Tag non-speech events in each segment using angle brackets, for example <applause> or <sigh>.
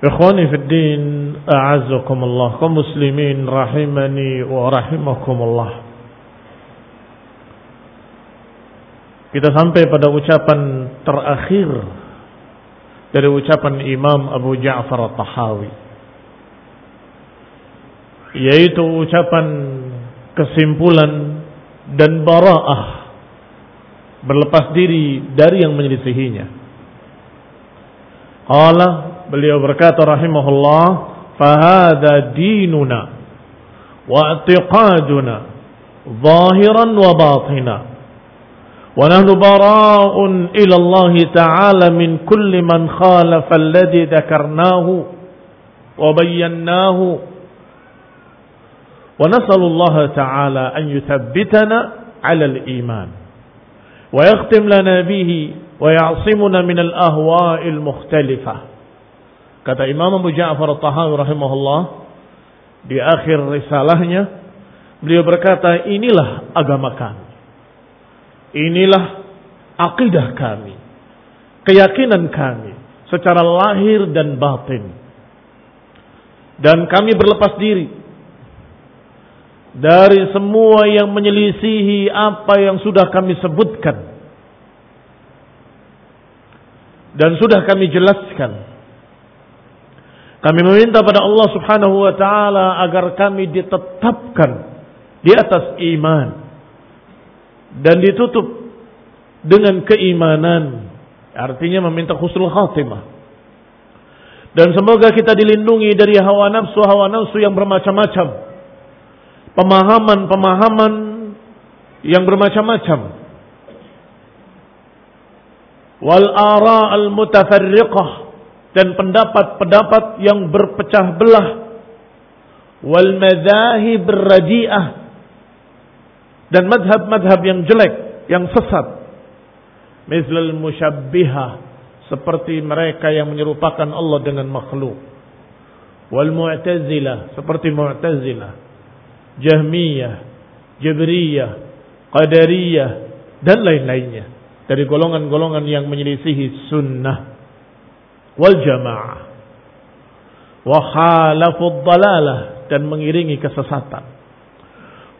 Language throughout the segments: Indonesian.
Ikhwani fi din, a'azzakumullah, kaum muslimin rahimani wa rahimakumullah. Kita sampai pada ucapan terakhir dari ucapan Imam Abu Ja'far At-Tahawi. Yaitu ucapan kesimpulan dan bara'ah berlepas diri dari yang menyelisihinya. Allah Beliau berkata rahimahullah, "Fahada dinuna wa i'tiqaduna zahiran wa batina." Wa nahnu bara'un ila Allah Ta'ala min kulli man khalafa alladhi dhakarnahu wa bayyannahu Wa nas'alu Allah Ta'ala an yuthabbitana 'ala al-iman wa yakhtim lana bihi wa ya'simuna min al-ahwa'il mukhtalifah Kata Imam Abu Ja'far At-Tahawi rahimahullah di akhir risalahnya beliau berkata inilah agama kami. Inilah akidah kami. Keyakinan kami secara lahir dan batin. Dan kami berlepas diri dari semua yang menyelisihi apa yang sudah kami sebutkan dan sudah kami jelaskan kami meminta pada Allah Subhanahu wa taala agar kami ditetapkan di atas iman dan ditutup dengan keimanan. Artinya meminta khusnul khatimah. Dan semoga kita dilindungi dari hawa nafsu hawa nafsu yang bermacam-macam. Pemahaman-pemahaman yang bermacam-macam. Wal ara al mutafarriqah dan pendapat-pendapat yang berpecah belah. Wal madzahib radi'ah dan madhab-madhab yang jelek yang sesat. Mislal musyabbihah. Seperti mereka yang menyerupakan Allah dengan makhluk. Wal mu'tazilah. Seperti mu'tazilah. Jahmiyah. Jabriyah qadariyah. Dan lain-lainnya. Dari golongan-golongan yang menyelisihi sunnah wal jamaah wa khalafu dalalah dan mengiringi kesesatan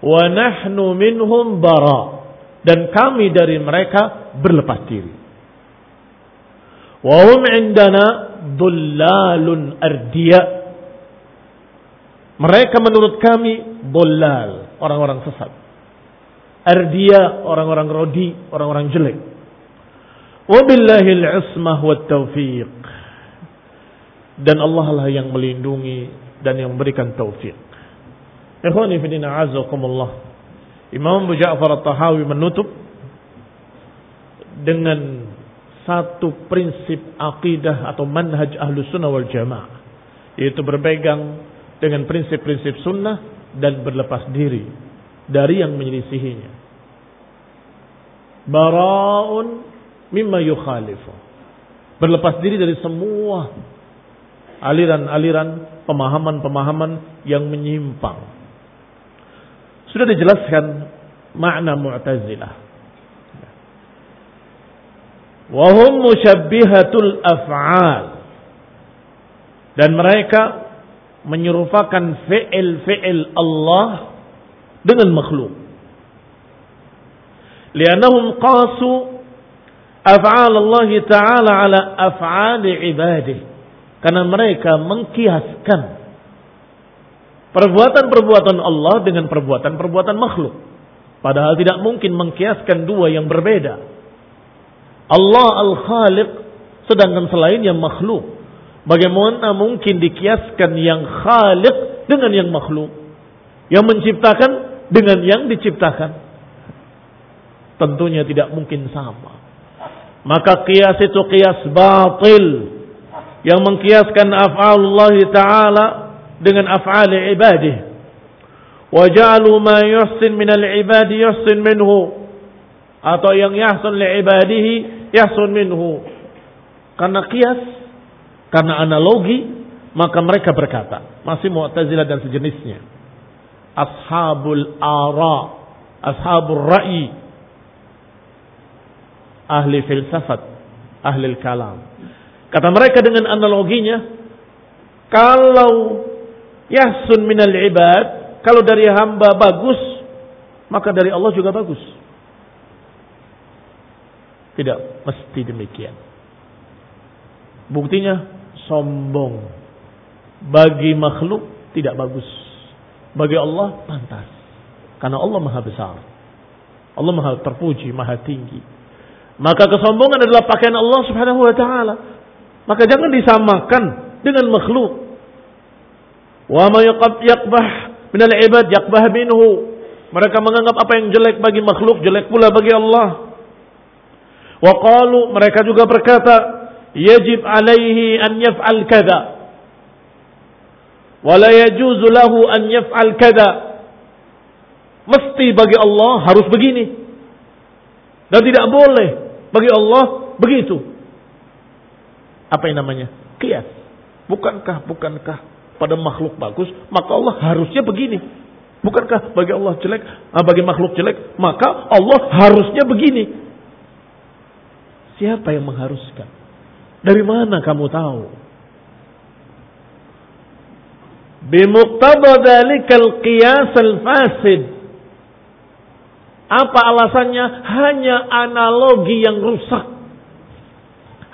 wa nahnu minhum bara dan kami dari mereka berlepas diri. Wa hum indana dullalun ardiya. Mereka menurut kami dolal, orang-orang sesat. Ardiya, orang-orang rodi, orang-orang jelek. Wabillahil ismah wa taufiq. Dan Allah lah yang melindungi dan yang memberikan taufik. Ikhwani fidina azakumullah. Imam Abu Ja'far At-Tahawi menutup dengan satu prinsip akidah atau manhaj ahlu sunnah wal jamaah. Yaitu berpegang dengan prinsip-prinsip sunnah dan berlepas diri dari yang menyelisihinya. Bara'un mimma yukhalifu. Berlepas diri dari semua aliran-aliran pemahaman-pemahaman yang menyimpang. Sudah dijelaskan makna Mu'tazilah. Wahum musyabbihatul af'al. Dan mereka menyerupakan fi'il-fi'il Allah dengan makhluk. Lianahum qasu af'al Allah Ta'ala ala af'ali ibadih. Karena mereka mengkiaskan perbuatan-perbuatan Allah dengan perbuatan-perbuatan makhluk. Padahal tidak mungkin mengkiaskan dua yang berbeda. Allah Al-Khaliq sedangkan selain yang makhluk. Bagaimana mungkin dikiaskan yang khaliq dengan yang makhluk? Yang menciptakan dengan yang diciptakan? Tentunya tidak mungkin sama. Maka kias itu kias batil yang mengkiaskan af'alullah taala dengan af'ali ibadih. Wa ja'alu ma yuhsin min al-ibadi yuhsin minhu. Atau yang yahsun li ibadihi yahsun minhu. Karena kias karena analogi maka mereka berkata masih Mu'tazilah dan sejenisnya ashabul ara ashabul ra'i ahli filsafat ahli kalam Kata mereka dengan analoginya, kalau yahsun minal ibad, kalau dari hamba bagus, maka dari Allah juga bagus. Tidak mesti demikian. Buktinya sombong. Bagi makhluk tidak bagus. Bagi Allah pantas. Karena Allah maha besar. Allah maha terpuji, maha tinggi. Maka kesombongan adalah pakaian Allah subhanahu wa ta'ala. Maka jangan disamakan dengan makhluk. Wa ma yaqbah min al-ibad yaqbah minhu. Mereka menganggap apa yang jelek bagi makhluk jelek pula bagi Allah. Wa qalu mereka juga berkata, yajib alaihi an yaf'al kada. Wa la yajuzu lahu an yaf'al kada. Mesti bagi Allah harus begini. Dan tidak boleh bagi Allah begitu. Apa yang namanya? Kias. Bukankah, bukankah pada makhluk bagus, maka Allah harusnya begini. Bukankah bagi Allah jelek, ah, bagi makhluk jelek, maka Allah harusnya begini. Siapa yang mengharuskan? Dari mana kamu tahu? Bimuqtada dalikal qiyas al-fasid. Apa alasannya? Hanya analogi yang rusak.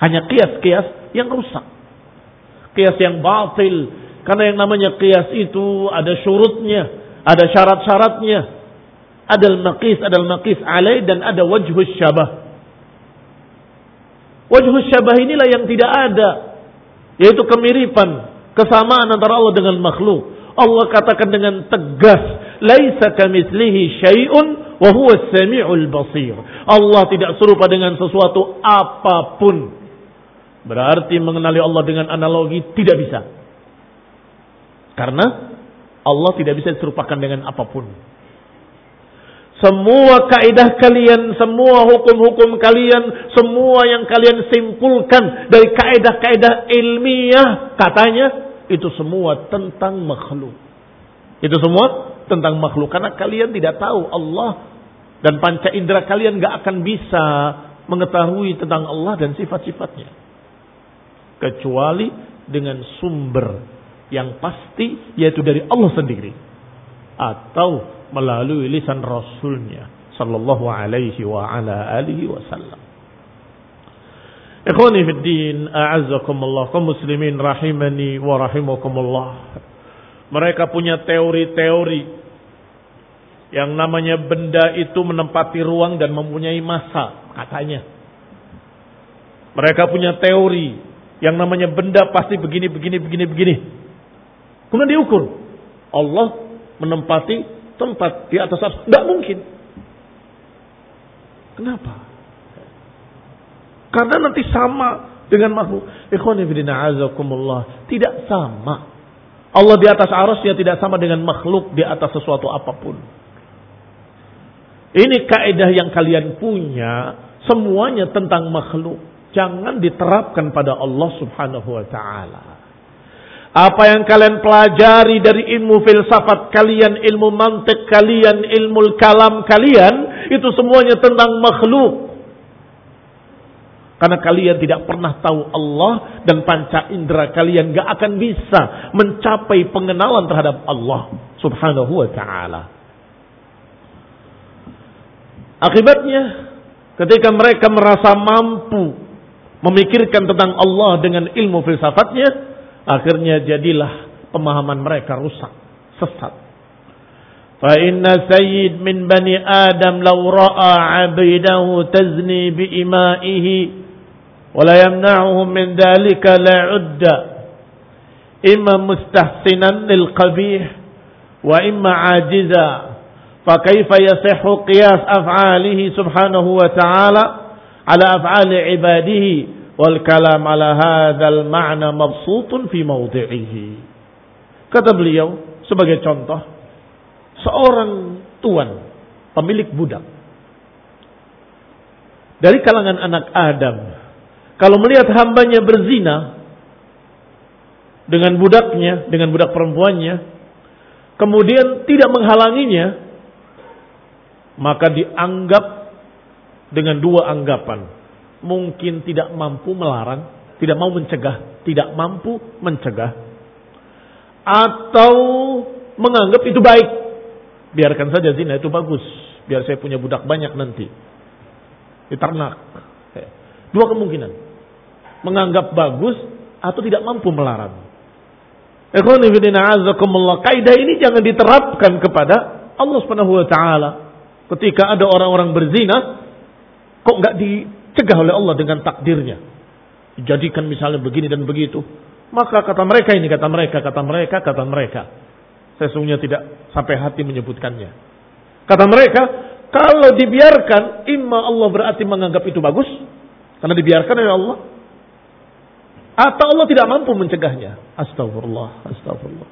Hanya kias-kias yang rusak. Kias yang batil. Karena yang namanya kias itu ada syurutnya, ada syarat-syaratnya. Ada al-maqis, ada al-maqis alaih dan ada wajhus syabah. Wajhus syabah inilah yang tidak ada. Yaitu kemiripan, kesamaan antara Allah dengan makhluk. Allah katakan dengan tegas, "Laisa kamitslihi syai'un wa huwa samiul basir." Allah tidak serupa dengan sesuatu apa pun. Berarti mengenali Allah dengan analogi tidak bisa. Karena Allah tidak bisa diserupakan dengan apa pun. Semua kaidah kalian, semua hukum-hukum kalian, semua yang kalian simpulkan dari kaidah-kaidah ilmiah, katanya itu semua tentang makhluk. Itu semua tentang makhluk karena kalian tidak tahu Allah dan panca indera kalian gak akan bisa mengetahui tentang Allah dan sifat-sifatnya kecuali dengan sumber yang pasti yaitu dari Allah sendiri atau melalui lisan rasulnya sallallahu alaihi wa ala alihi wasallam. Ikhwani fi din, a'azzakumullah, kaum muslimin rahimani wa rahimakumullah. Mereka punya teori-teori yang namanya benda itu menempati ruang dan mempunyai masa, katanya. Mereka punya teori yang namanya benda pasti begini, begini, begini, begini. Kemudian diukur. Allah menempati tempat di atas atas. Tidak mungkin. Kenapa? Karena nanti sama dengan makhluk. Tidak sama. Allah di atas arusnya tidak sama dengan makhluk di atas sesuatu apa pun. Ini kaidah yang kalian punya semuanya tentang makhluk. Jangan diterapkan pada Allah Subhanahu wa taala. Apa yang kalian pelajari dari ilmu filsafat kalian, ilmu mantik kalian, ilmu kalam kalian, itu semuanya tentang makhluk. Karena kalian tidak pernah tahu Allah dan panca indera kalian gak akan bisa mencapai pengenalan terhadap Allah subhanahu wa ta'ala. Akibatnya ketika mereka merasa mampu memikirkan tentang Allah dengan ilmu filsafatnya, akhirnya jadilah pemahaman mereka rusak, sesat. Fa inna sayyid min bani Adam law ra'a 'abidahu tazni bi ima'ihi wa la yamna'uhum min dhalika la'udda imma mustahsinan lil qabih wa imma 'ajiza. Fa kaifa yasihhu qiyas af'alihi subhanahu wa ta'ala? ala af'ali ibadihi wal kalam ala hadzal ma'na mabsutun fi mawdi'ihi. Kata beliau sebagai contoh seorang tuan pemilik budak dari kalangan anak Adam kalau melihat hambanya berzina dengan budaknya, dengan budak perempuannya, kemudian tidak menghalanginya, maka dianggap dengan dua anggapan. Mungkin tidak mampu melarang, tidak mau mencegah, tidak mampu mencegah. Atau menganggap itu baik. Biarkan saja zina itu bagus. Biar saya punya budak banyak nanti. Diternak. Dua kemungkinan. Menganggap bagus atau tidak mampu melarang. Kaidah ini jangan diterapkan kepada Allah Subhanahu wa taala Ketika ada orang-orang berzina, kok nggak dicegah oleh Allah dengan takdirnya? Dijadikan misalnya begini dan begitu. Maka kata mereka ini, kata mereka, kata mereka, kata mereka. Sesungguhnya tidak sampai hati menyebutkannya. Kata mereka, kalau dibiarkan, imma Allah berarti menganggap itu bagus. Karena dibiarkan oleh Allah. Atau Allah tidak mampu mencegahnya. Astagfirullah, astagfirullah.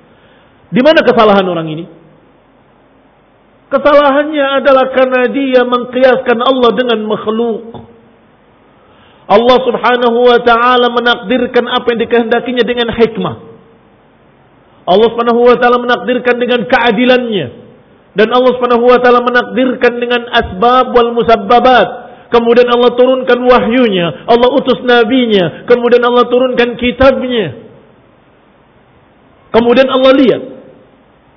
Di mana kesalahan orang ini? Kesalahannya adalah karena dia mengkiaskan Allah dengan makhluk. Allah subhanahu wa ta'ala menakdirkan apa yang dikehendakinya dengan hikmah. Allah subhanahu wa ta'ala menakdirkan dengan keadilannya. Dan Allah subhanahu wa ta'ala menakdirkan dengan asbab wal musabbabat. Kemudian Allah turunkan wahyunya. Allah utus nabinya. Kemudian Allah turunkan kitabnya. Kemudian Allah lihat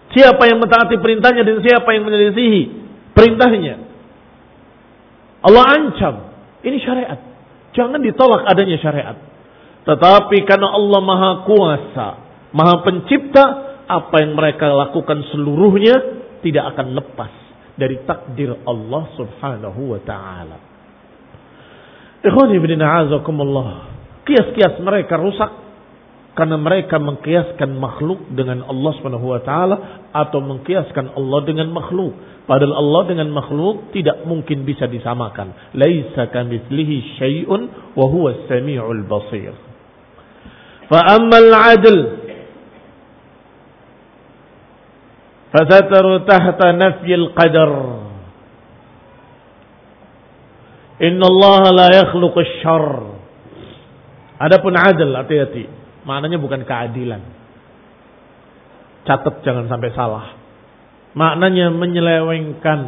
Siapa yang mentaati perintahnya dan siapa yang menyelisihi perintahnya. Allah ancam. Ini syariat. Jangan ditolak adanya syariat. Tetapi karena Allah maha kuasa, maha pencipta, apa yang mereka lakukan seluruhnya tidak akan lepas dari takdir Allah subhanahu wa ta'ala. Ikhwan ibn Kias-kias mereka rusak karena mereka mengkiaskan makhluk dengan Allah Subhanahu wa taala atau mengkiaskan Allah dengan makhluk. Padahal Allah dengan makhluk tidak mungkin bisa disamakan. Laisa kamitslihi syai'un wa huwa as-sami'ul basir. Fa ammal 'adl fasataru tahta nafyi al-qadar. Inna Allah la yakhluqu asy-syarr. Adapun adil hati-hati. Maknanya bukan keadilan. Catat jangan sampai salah. Maknanya menyelewengkan.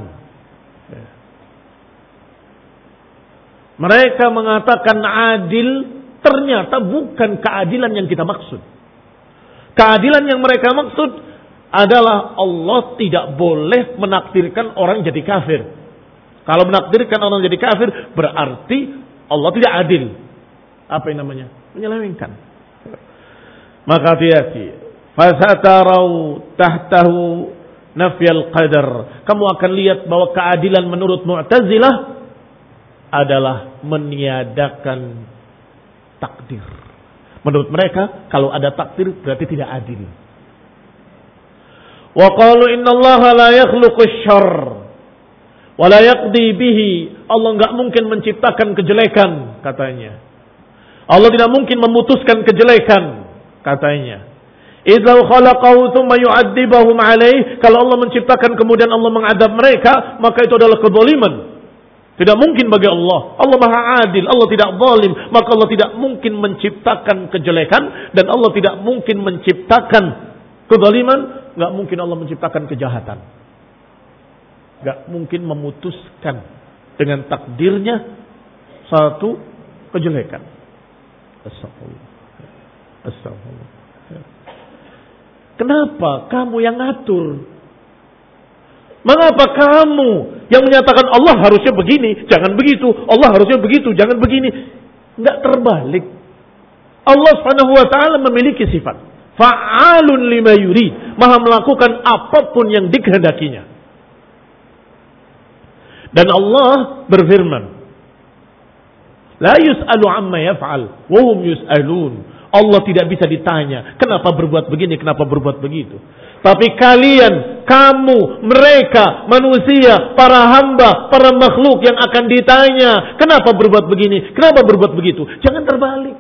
Mereka mengatakan adil ternyata bukan keadilan yang kita maksud. Keadilan yang mereka maksud adalah Allah tidak boleh menakdirkan orang jadi kafir. Kalau menakdirkan orang jadi kafir, berarti Allah tidak adil. Apa yang namanya? Menyelewengkan. Maka hati-hati. Fasatarau tahtahu nafyal qadar. Kamu akan lihat bahwa keadilan menurut Mu'tazilah adalah meniadakan takdir. Menurut mereka, kalau ada takdir berarti tidak adil. Wa qalu innallaha la yakhluqu syarr wala yaqdi bihi. Allah enggak mungkin menciptakan kejelekan katanya. Allah tidak mungkin memutuskan kejelekan katanya. Idza khalaqahu thumma yu'adzibahum alaih. Kalau Allah menciptakan kemudian Allah mengadab mereka, maka itu adalah kezaliman. Tidak mungkin bagi Allah. Allah Maha Adil, Allah tidak zalim, maka Allah tidak mungkin menciptakan kejelekan dan Allah tidak mungkin menciptakan kezaliman, Enggak mungkin Allah menciptakan kejahatan gak mungkin memutuskan dengan takdirnya satu kejelekan. Astagfirullah. Astagfirullah. Kenapa kamu yang ngatur? Mengapa kamu yang menyatakan Allah harusnya begini, jangan begitu, Allah harusnya begitu, jangan begini? Enggak terbalik. Allah Subhanahu wa taala memiliki sifat fa'alun lima yurid, maha melakukan apa pun yang dikehendakinya. Dan Allah berfirman, La yus'alu amma yaf'al, wa hum yus'alun. Allah tidak bisa ditanya, kenapa berbuat begini, kenapa berbuat begitu. Tapi kalian, kamu, mereka, manusia, para hamba, para makhluk yang akan ditanya, kenapa berbuat begini, kenapa berbuat begitu. Jangan terbalik.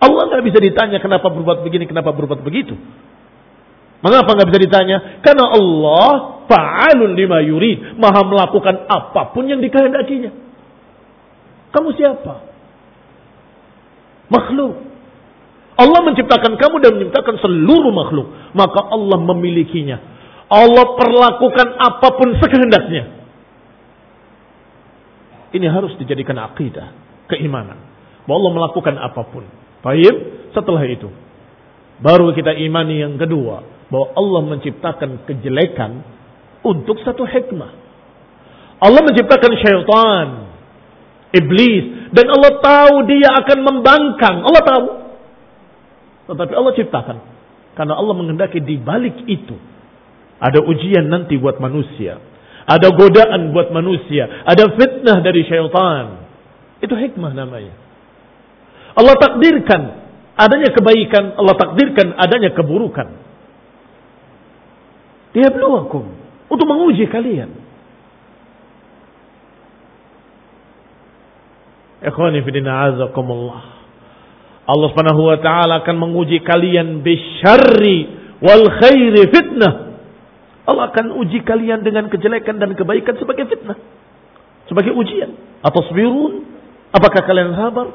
Allah nggak bisa ditanya kenapa berbuat begini, kenapa berbuat begitu. Mengapa nggak bisa ditanya? Karena Allah fa'alun lima yurid, maha melakukan apa pun yang dikehendakinya. Kamu siapa? Makhluk. Allah menciptakan kamu dan menciptakan seluruh makhluk, maka Allah memilikinya. Allah perlakukan apa pun sekehendaknya. Ini harus dijadikan akidah, keimanan. Bahwa Allah melakukan apa pun. Baik, setelah itu baru kita imani yang kedua, bahwa Allah menciptakan kejelekan untuk satu hikmah. Allah menciptakan syaitan, iblis, dan Allah tahu dia akan membangkang. Allah tahu. Tetapi Allah ciptakan. Karena Allah menghendaki di balik itu. Ada ujian nanti buat manusia. Ada godaan buat manusia. Ada fitnah dari syaitan. Itu hikmah namanya. Allah takdirkan adanya kebaikan. Allah takdirkan adanya keburukan. Liyabluwakum. Untuk menguji kalian. Ikhwani fidina azakumullah. Allah subhanahu wa ta'ala akan menguji kalian bisyarri wal khairi fitnah. Allah akan uji kalian dengan kejelekan dan kebaikan sebagai fitnah. Sebagai ujian. Atau sebirun. Apakah kalian sabar?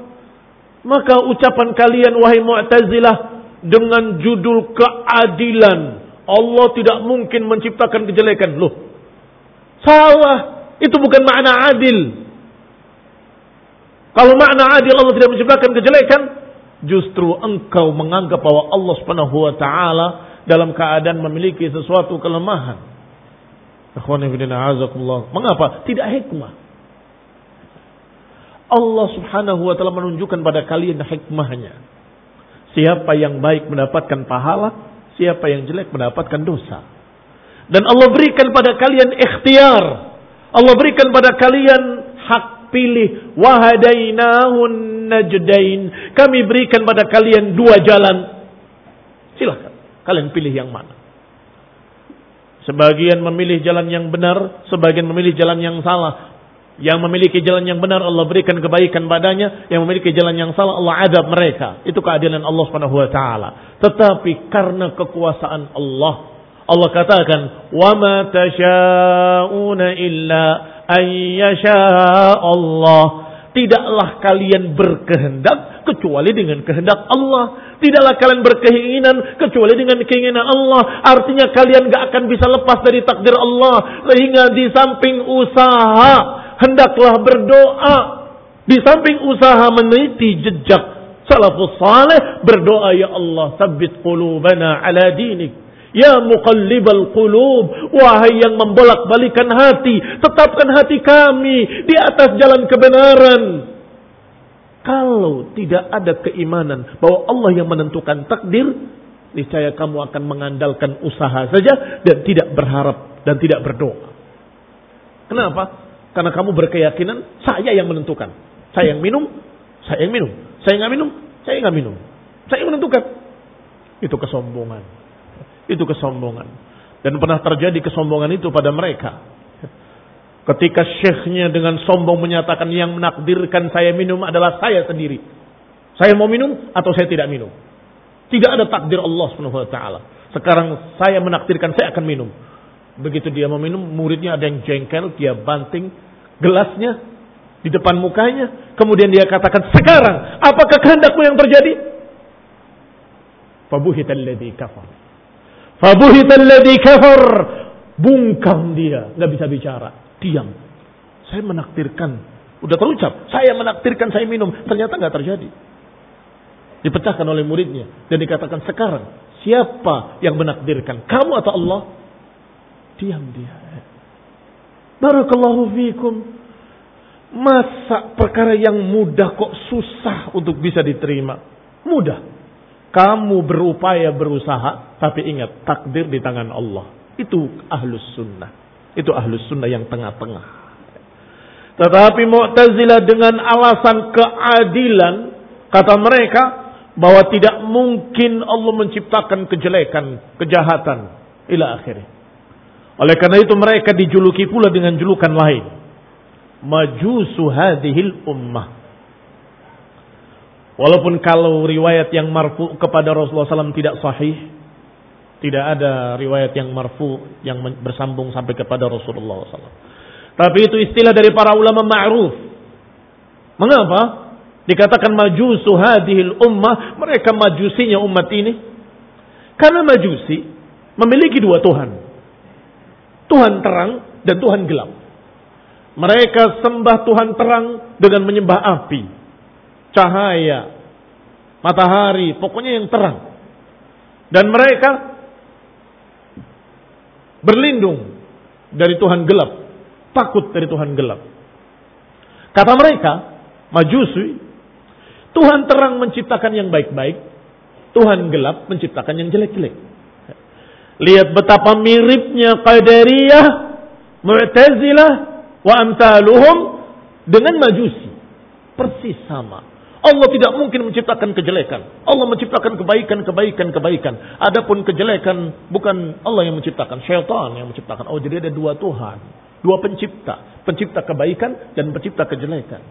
Maka ucapan kalian wahai mu'tazilah dengan judul keadilan Allah tidak mungkin menciptakan kejelekan. Loh, salah. Itu bukan makna adil. Kalau makna adil Allah tidak menciptakan kejelekan, justru engkau menganggap bahwa Allah Subhanahu wa taala dalam keadaan memiliki sesuatu kelemahan. Mengapa? Tidak hikmah. Allah Subhanahu wa taala menunjukkan pada kalian hikmahnya. Siapa yang baik mendapatkan pahala, Siapa yang jelek mendapatkan dosa. Dan Allah berikan pada kalian ikhtiar. Allah berikan pada kalian hak pilih. Wahadainahun najdain. Kami berikan pada kalian dua jalan. Silahkan. Kalian pilih yang mana. Sebagian memilih jalan yang benar. Sebagian memilih jalan yang salah. Yang memiliki jalan yang benar Allah berikan kebaikan padanya, yang memiliki jalan yang salah Allah adab mereka. Itu keadilan Allah Subhanahu wa taala. Tetapi karena kekuasaan Allah, Allah katakan, "Wa ma tasyauna illa an Allah." Tidaklah kalian berkehendak kecuali dengan kehendak Allah. Tidaklah kalian berkeinginan kecuali dengan keinginan Allah. Artinya kalian gak akan bisa lepas dari takdir Allah. Sehingga di samping usaha hendaklah berdoa. Di samping usaha meneliti jejak salafus saleh, berdoa ya Allah, sabit qulubana ala dinik. Ya muqallibal qulub, wahai yang membolak-balikan hati, tetapkan hati kami di atas jalan kebenaran. Kalau tidak ada keimanan bahwa Allah yang menentukan takdir, niscaya kamu akan mengandalkan usaha saja dan tidak berharap dan tidak berdoa. Kenapa? Karena kamu berkeyakinan saya yang menentukan. Saya yang minum, saya yang minum. Saya nggak minum, saya nggak minum. Saya yang menentukan. Itu kesombongan. Itu kesombongan. Dan pernah terjadi kesombongan itu pada mereka. Ketika syekhnya dengan sombong menyatakan yang menakdirkan saya minum adalah saya sendiri. Saya mau minum atau saya tidak minum. Tidak ada takdir Allah SWT. Sekarang saya menakdirkan saya akan minum. Begitu dia mau minum, muridnya ada yang jengkel, dia banting gelasnya di depan mukanya. Kemudian dia katakan, sekarang apakah kehendakmu yang terjadi? Fabuhitalladhi kafar. Fabuhitalladzi kafar. Bungkam dia, nggak bisa bicara, diam. Saya menakdirkan, udah terucap, saya menakdirkan saya minum, ternyata nggak terjadi. Dipecahkan oleh muridnya dan dikatakan sekarang siapa yang menakdirkan, kamu atau Allah? Diam dia. Barakallahu fikum. Masa perkara yang mudah kok susah untuk bisa diterima? Mudah. Kamu berupaya berusaha, tapi ingat takdir di tangan Allah. Itu ahlus sunnah. Itu ahlus sunnah yang tengah-tengah. Tetapi Mu'tazilah dengan alasan keadilan, kata mereka, bahwa tidak mungkin Allah menciptakan kejelekan, kejahatan, ila akhirnya. Oleh karena itu mereka dijuluki pula dengan julukan lain. Majusu hadhil ummah. Walaupun kalau riwayat yang marfu kepada Rasulullah SAW tidak sahih, tidak ada riwayat yang marfu yang bersambung sampai kepada Rasulullah SAW. Tapi itu istilah dari para ulama ma'ruf. Mengapa? Dikatakan majusu hadihil ummah, mereka majusinya umat ini. Karena majusi memiliki dua Tuhan. Tuhan terang dan Tuhan gelap. Mereka sembah Tuhan terang dengan menyembah api cahaya, matahari, pokoknya yang terang. Dan mereka berlindung dari Tuhan gelap, takut dari Tuhan gelap. Kata mereka, Majusi, Tuhan terang menciptakan yang baik-baik, Tuhan gelap menciptakan yang jelek-jelek. Lihat betapa miripnya Qadariyah, Mu'tazilah, wa amtaluhum dengan Majusi. Persis sama. Allah tidak mungkin menciptakan kejelekan. Allah menciptakan kebaikan, kebaikan, kebaikan. Adapun kejelekan bukan Allah yang menciptakan, syaitan yang menciptakan. Oh, jadi ada dua Tuhan, dua pencipta, pencipta kebaikan dan pencipta kejelekan.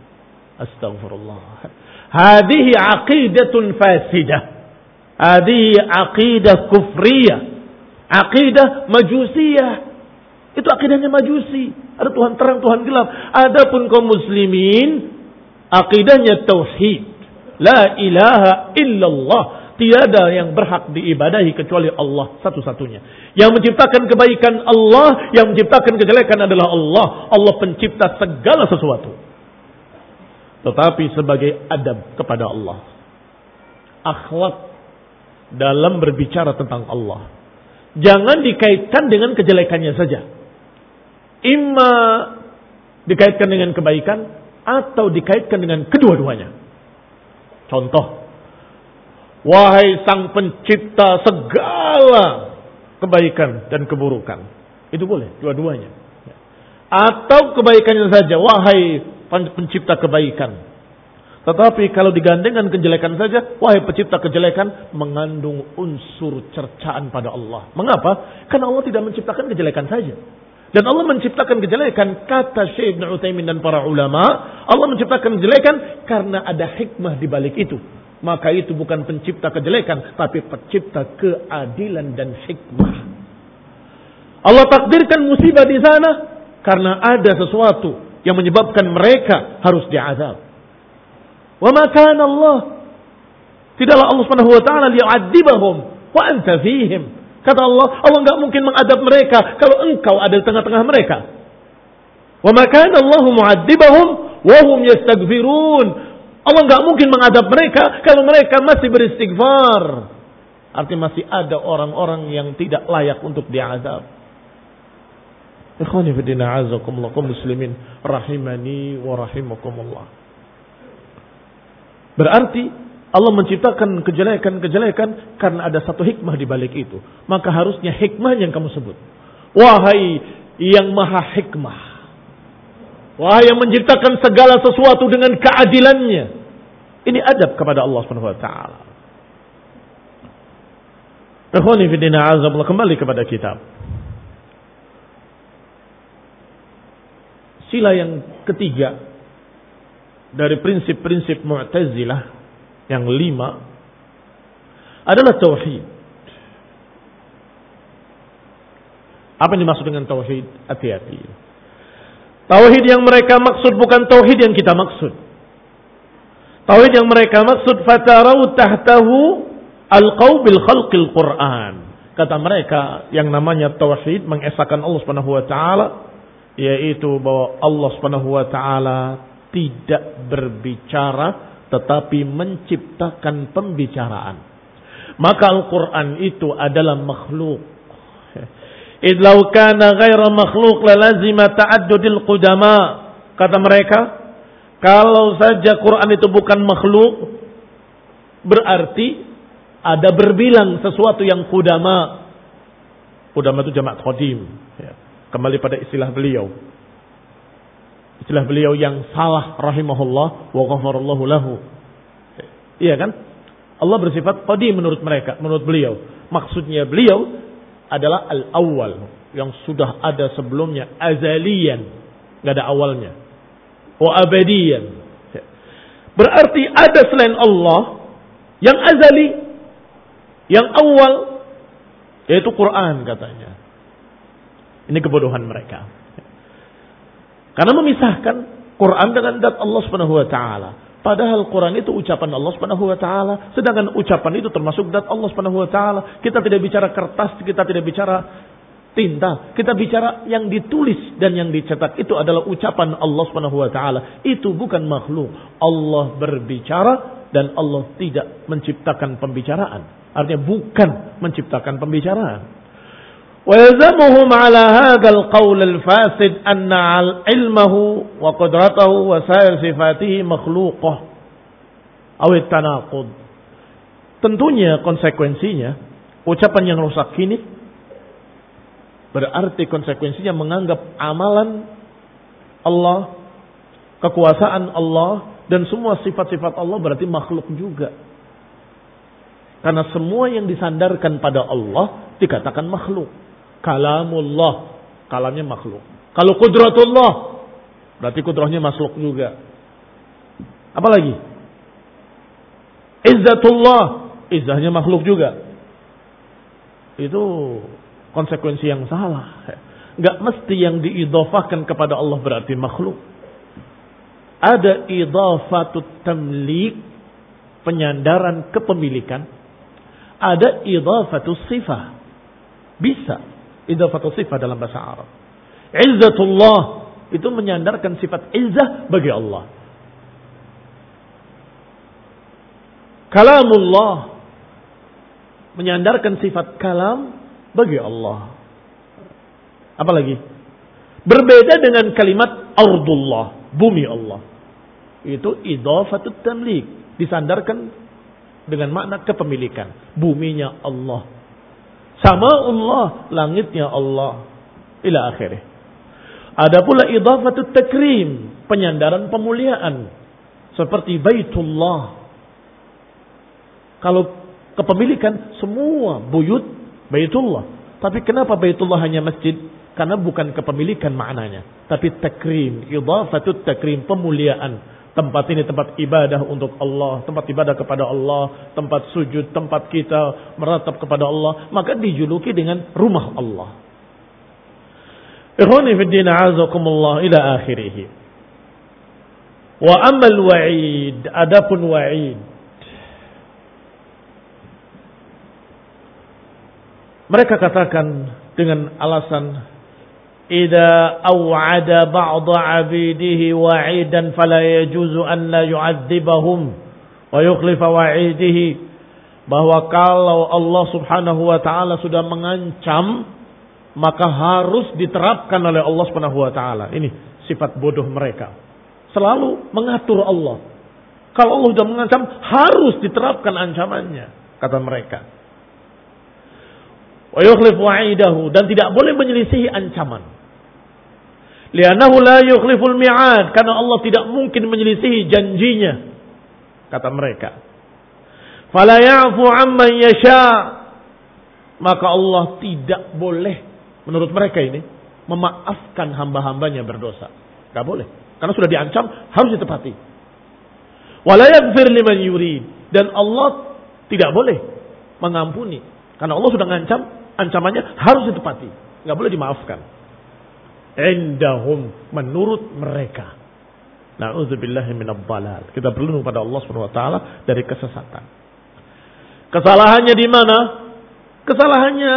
Astagfirullah. Hadihi aqidatun fasidah. Hadihi aqidah kufriyah. Aqidah majusiyah. Itu akidahnya majusi. Ada Tuhan terang, Tuhan gelap. Adapun kaum muslimin Akidahnya tauhid. La ilaha illallah. Tiada yang berhak diibadahi kecuali Allah satu-satunya. Yang menciptakan kebaikan Allah, yang menciptakan kejelekan adalah Allah. Allah pencipta segala sesuatu. Tetapi sebagai adab kepada Allah. Akhlak dalam berbicara tentang Allah. Jangan dikaitkan dengan kejelekannya saja. Imma dikaitkan dengan kebaikan atau dikaitkan dengan kedua-duanya. Contoh, wahai sang pencipta segala kebaikan dan keburukan. Itu boleh, dua-duanya. Atau kebaikannya saja, wahai pencipta kebaikan. Tetapi kalau digandengkan kejelekan saja, wahai pencipta kejelekan, mengandung unsur cercaan pada Allah. Mengapa? Karena Allah tidak menciptakan kejelekan saja. Dan Allah menciptakan kejelekan, kata Syekh Ibn Utsaimin dan para ulama, Allah menciptakan kejelekan karena ada hikmah di balik itu. Maka itu bukan pencipta kejelekan, tapi pencipta keadilan dan hikmah. Allah takdirkan musibah di sana karena ada sesuatu yang menyebabkan mereka harus diazab. Wa ma Allah Tidaklah Allah Subhanahu wa taala liyu'adzibahum wa anta fihim. Kata Allah, Allah nggak mungkin mengadab mereka kalau engkau ada di tengah-tengah mereka. Wa makana Allahu mu'adzibahum wa hum yastaghfirun. Allah nggak mungkin mengadab mereka kalau mereka masih beristighfar. Artinya masih ada orang-orang yang tidak layak untuk diazab. Ikhwani muslimin rahimani wa rahimakumullah. Berarti Allah menciptakan kejelekan-kejelekan karena ada satu hikmah di balik itu. Maka harusnya hikmah yang kamu sebut. Wahai yang maha hikmah. Wahai yang menciptakan segala sesuatu dengan keadilannya. Ini adab kepada Allah Subhanahu wa taala. Kembali kepada kitab. Sila yang ketiga dari prinsip-prinsip Mu'tazilah yang lima adalah tauhid. Apa yang dimaksud dengan tauhid? Hati-hati. Tauhid yang mereka maksud bukan tauhid yang kita maksud. Tauhid yang mereka maksud fatarau tahtahu alqau bil khalqil Quran. Kata mereka yang namanya tauhid mengesahkan Allah Subhanahu wa taala yaitu bahwa Allah Subhanahu wa taala tidak berbicara tetapi menciptakan pembicaraan. Maka Al-Qur'an itu adalah makhluk. <laughs> Idlau kana ghaira makhluk lalazima ta'addudil qudama. Kata mereka, kalau saja Quran itu bukan makhluk, berarti ada berbilang sesuatu yang kudama. Kudama itu jamak qadim. Ya. Kembali pada istilah beliau. Istilah beliau yang salah rahimahullah wa ghafarallahu lahu. Iya kan? Allah bersifat qadim menurut mereka, menurut beliau. Maksudnya beliau adalah al-awwal yang sudah ada sebelumnya azalian, nggak ada awalnya. Wa abadiyan. Berarti ada selain Allah yang azali, yang awal yaitu Quran katanya. Ini kebodohan mereka. Karena memisahkan Quran dengan dat Allah Subhanahu wa taala. Padahal Quran itu ucapan Allah Subhanahu wa taala, sedangkan ucapan itu termasuk dat Allah Subhanahu wa taala. Kita tidak bicara kertas, kita tidak bicara tinta. Kita bicara yang ditulis dan yang dicetak itu adalah ucapan Allah Subhanahu wa taala. Itu bukan makhluk. Allah berbicara dan Allah tidak menciptakan pembicaraan. Artinya bukan menciptakan pembicaraan. ويلزمهم على هذا القول الفاسد أن علمه وقدرته وسائر صفاته مخلوقة أو التناقض tentunya konsekuensinya ucapan yang rusak ini berarti konsekuensinya menganggap amalan Allah kekuasaan Allah dan semua sifat-sifat Allah berarti makhluk juga karena semua yang disandarkan pada Allah dikatakan makhluk kalamullah. Kalamnya makhluk. Kalau kudratullah, berarti kudrahnya makhluk juga. Apa lagi? Izzatullah, izzahnya makhluk juga. Itu konsekuensi yang salah. Gak mesti yang diidofahkan kepada Allah berarti makhluk. Ada idafatut tamlik, penyandaran kepemilikan. Ada idafatus sifah. Bisa Idafatu sifat dalam bahasa Arab. Izzatullah itu menyandarkan sifat izzah bagi Allah. Kalamullah menyandarkan sifat kalam bagi Allah. Apalagi? Berbeda dengan kalimat ardullah, bumi Allah. Itu idafatut tamlik, disandarkan dengan makna kepemilikan. Buminya Allah. Sama Allah, langitnya Allah. Ila akhirnya. Ada pula idafatut takrim, penyandaran pemuliaan. Seperti Baitullah. Kalau kepemilikan semua buyut Baitullah. Tapi kenapa Baitullah hanya masjid? Karena bukan kepemilikan maknanya. Tapi takrim, idafatut takrim, pemuliaan Tempat ini tempat ibadah untuk Allah, tempat ibadah kepada Allah, tempat sujud, tempat kita meratap kepada Allah, maka dijuluki dengan rumah Allah. Ikhwani fi din azakumullah ila akhirih. Wa amal wa'id, adapun wa'id. Mereka katakan dengan alasan إذا أوعد بعض عبيده وعيدا فلا يجوز أن لا يعذبهم ويخلف وعيده bahwa kalau Allah Subhanahu wa taala sudah mengancam maka harus diterapkan oleh Allah Subhanahu wa taala. Ini sifat bodoh mereka. Selalu mengatur Allah. Kalau Allah sudah mengancam harus diterapkan ancamannya, kata mereka. Wa yukhlif dan tidak boleh menyelisihi ancaman. Lianahu la yukhliful mi'ad karena Allah tidak mungkin menyelisihi janjinya, kata mereka. Fala ya'fu amman yasha maka Allah tidak boleh menurut mereka ini memaafkan hamba-hambanya berdosa. Gak boleh. Karena sudah diancam harus ditepati. Wala yaghfir liman yurid dan Allah tidak boleh mengampuni karena Allah sudah mengancam ancamannya harus ditepati. Gak boleh dimaafkan. Indahum menurut mereka. Minabbalal. Kita berlindung pada Allah SWT dari kesesatan. Kesalahannya di mana? Kesalahannya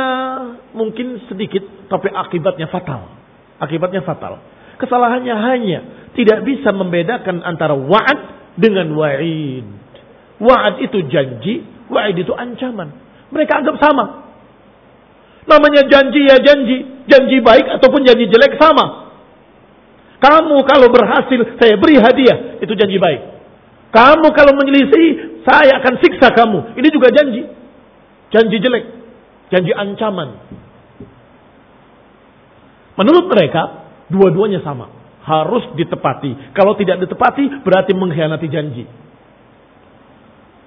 mungkin sedikit, tapi akibatnya fatal. Akibatnya fatal. Kesalahannya hanya tidak bisa membedakan antara wa'ad dengan wa'id. Wa'ad itu janji, wa'id itu ancaman. Mereka anggap sama. Namanya janji ya janji. Janji baik ataupun janji jelek sama. Kamu kalau berhasil, saya beri hadiah. Itu janji baik. Kamu kalau menyelisih, saya akan siksa kamu. Ini juga janji. Janji jelek janji ancaman. Menurut mereka, dua-duanya sama. Harus ditepati. Kalau tidak ditepati, berarti mengkhianati janji.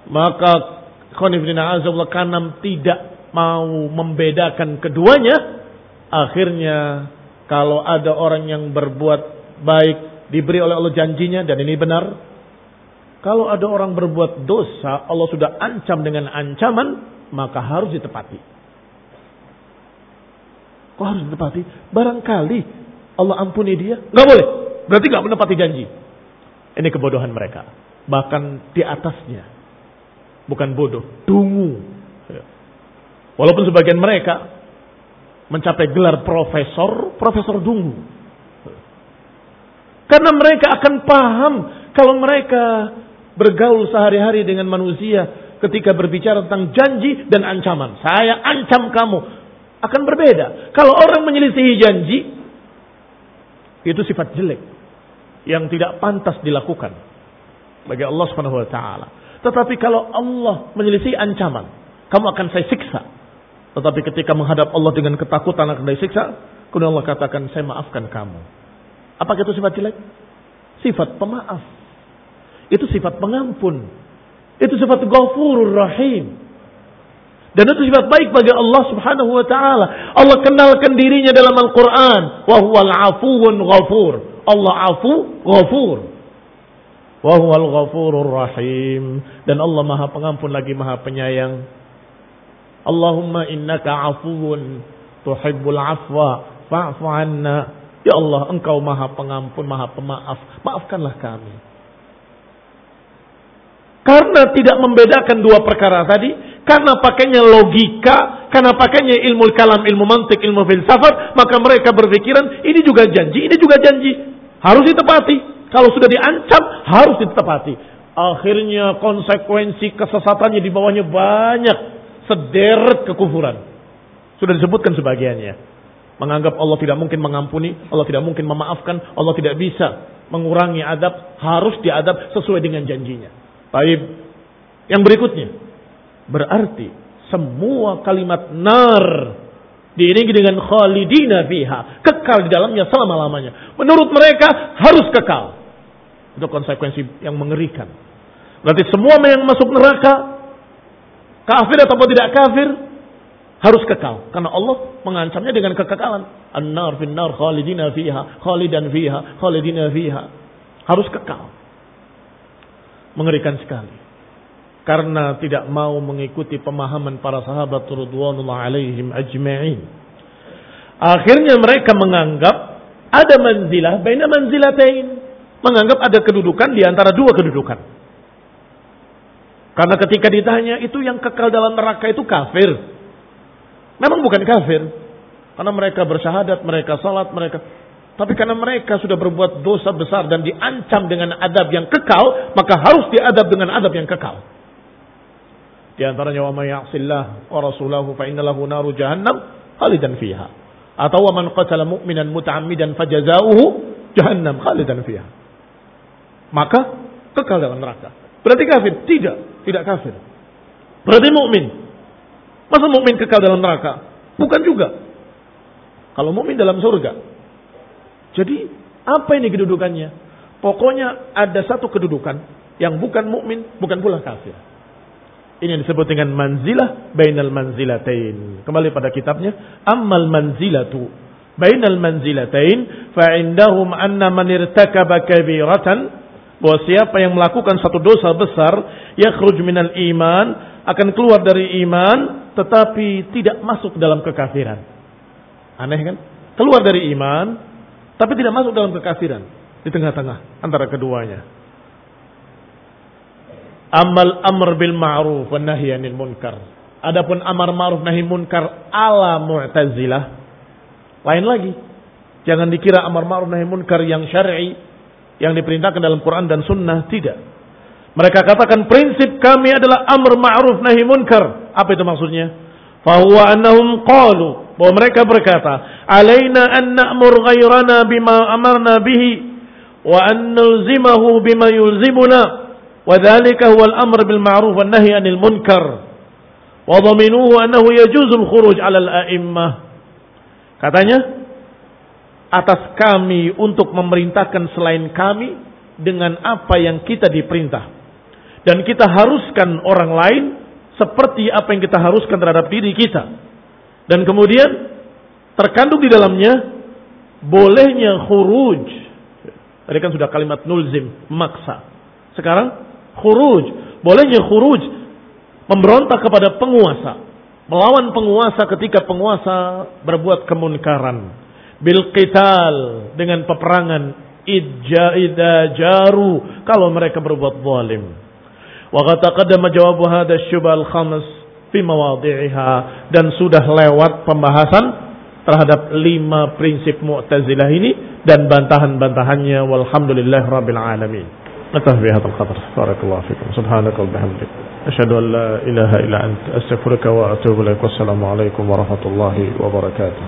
Maka Khonifdina Azawullah Kanam tidak mau membedakan keduanya. Akhirnya kalau ada orang yang berbuat baik diberi oleh Allah janjinya dan ini benar. Kalau ada orang berbuat dosa, Allah sudah ancam dengan ancaman, maka harus ditepati. Kok harus ditepati? Barangkali Allah ampuni dia. Nggak boleh. Berarti nggak menepati janji. Ini kebodohan mereka. Bahkan di atasnya. Bukan bodoh. Dungu. Walaupun sebagian mereka mencapai gelar profesor, profesor dungu. Karena mereka akan paham kalau mereka bergaul sehari-hari dengan manusia ketika berbicara tentang janji dan ancaman. Saya ancam kamu akan berbeda. Kalau orang menyelisihi janji, itu sifat jelek yang tidak pantas dilakukan bagi Allah taala. Tetapi kalau Allah menyelisihi ancaman, kamu akan saya siksa. Tetapi ketika menghadap Allah dengan ketakutan akan disiksa, kemudian Allah katakan saya maafkan kamu. Apa itu sifat jelek? Sifat pemaaf. Itu sifat pengampun. Itu sifat ghafurur rahim. Dan itu sifat baik bagi Allah Subhanahu wa taala. Allah kenalkan dirinya dalam Al-Qur'an, wa huwal afuwun ghafur. Allah afu, ghafur. Wa huwal ghafurur rahim. Dan Allah Maha Pengampun lagi Maha Penyayang. Allahumma innaka afuwun tuhibbul afwa fa'fu anna. Ya Allah, Engkau Maha Pengampun, Maha Pemaaf. Maafkanlah kami. Karena tidak membedakan dua perkara tadi, karena pakainya logika, karena pakainya ilmu kalam, ilmu mantik, ilmu filsafat, maka mereka berpikiran ini juga janji, ini juga janji. Harus ditepati. Kalau sudah diancam, harus ditepati. Akhirnya konsekuensi kesesatannya di bawahnya banyak. Sederet kekufuran. Sudah disebutkan sebagiannya. Menganggap Allah tidak mungkin mengampuni, Allah tidak mungkin memaafkan, Allah tidak bisa mengurangi adab, harus diadab sesuai dengan janjinya. Baik. Yang berikutnya, Berarti semua kalimat nar diiringi dengan khalidina fiha, kekal di dalamnya selama-lamanya. Menurut mereka harus kekal. Itu konsekuensi yang mengerikan. Berarti semua yang masuk neraka, kafir ataupun tidak kafir, harus kekal. Karena Allah mengancamnya dengan kekekalan. An-nar fin nar khalidina fiha, khalidan fiha, khalidina fiha. Harus kekal. Mengerikan sekali karena tidak mau mengikuti pemahaman para sahabat radhiyallahu alaihim ajma'in. Akhirnya mereka menganggap ada manzilah baina manzilatain, menganggap ada kedudukan di antara dua kedudukan. Karena ketika ditanya itu yang kekal dalam neraka itu kafir. Memang bukan kafir. Karena mereka bersyahadat, mereka salat, mereka tapi karena mereka sudah berbuat dosa besar dan diancam dengan adab yang kekal, maka harus diadab dengan adab yang kekal. Di antaranya wa may ya'sillah wa rasulahu fa inna lahu naru jahannam khalidan fiha. Atau wa man qatala mu'minan muta'ammidan fajazauhu jahannam khalidan fiha. Maka kekal dalam neraka. Berarti kafir? Tidak, tidak kafir. Berarti mukmin. Masa mukmin kekal dalam neraka? Bukan juga. Kalau mukmin dalam surga. Jadi apa ini kedudukannya? Pokoknya ada satu kedudukan yang bukan mukmin, bukan pula kafir. Ini yang disebut dengan manzilah bainal manzilatain. Kembali pada kitabnya, ammal manzilatu bainal manzilatain fa indahum anna man irtakaba kabiratan bahwa siapa yang melakukan satu dosa besar yakhruj minal iman akan keluar dari iman tetapi tidak masuk dalam kekafiran. Aneh kan? Keluar dari iman tapi tidak masuk dalam kekafiran di tengah-tengah antara keduanya. Amal amr bil ma'ruf wa nahi anil munkar. Adapun amar ma'ruf nahi munkar ala Mu'tazilah lain lagi. Jangan dikira amar ma'ruf nahi munkar yang syar'i yang diperintahkan dalam Quran dan Sunnah tidak. Mereka katakan prinsip kami adalah amr ma'ruf nahi munkar. Apa itu maksudnya? Fahuwa annahum qalu bahwa mereka berkata, "Alaina an na'mur ghairana bima amarna bihi wa an nulzimahu bima yulzimuna wa huwa al-amr bil ma'ruf wan nahi 'anil munkar." Wa dhaminuhu annahu yajuzu khuruj 'ala al-a'immah. Katanya, atas kami untuk memerintahkan selain kami dengan apa yang kita diperintah. Dan kita haruskan orang lain seperti apa yang kita haruskan terhadap diri kita. Dan kemudian terkandung di dalamnya bolehnya khuruj. Tadi kan sudah kalimat nulzim maksa. Sekarang khuruj, bolehnya khuruj memberontak kepada penguasa, melawan penguasa ketika penguasa berbuat kemunkaran Bil qital dengan peperangan idja jaru kalau mereka berbuat zalim. Wa qad taqaddama jawab hadha syubal khams fi mawadhi'iha dan sudah lewat pembahasan terhadap lima prinsip Mu'tazilah ini dan bantahan-bantahannya walhamdulillah rabbil alamin. نكتفي بهذا القدر بارك الله فيكم سبحانك وبحمدك أشهد أن لا إله إلا أنت أستغفرك وأتوب إليك والسلام عليكم ورحمة الله وبركاته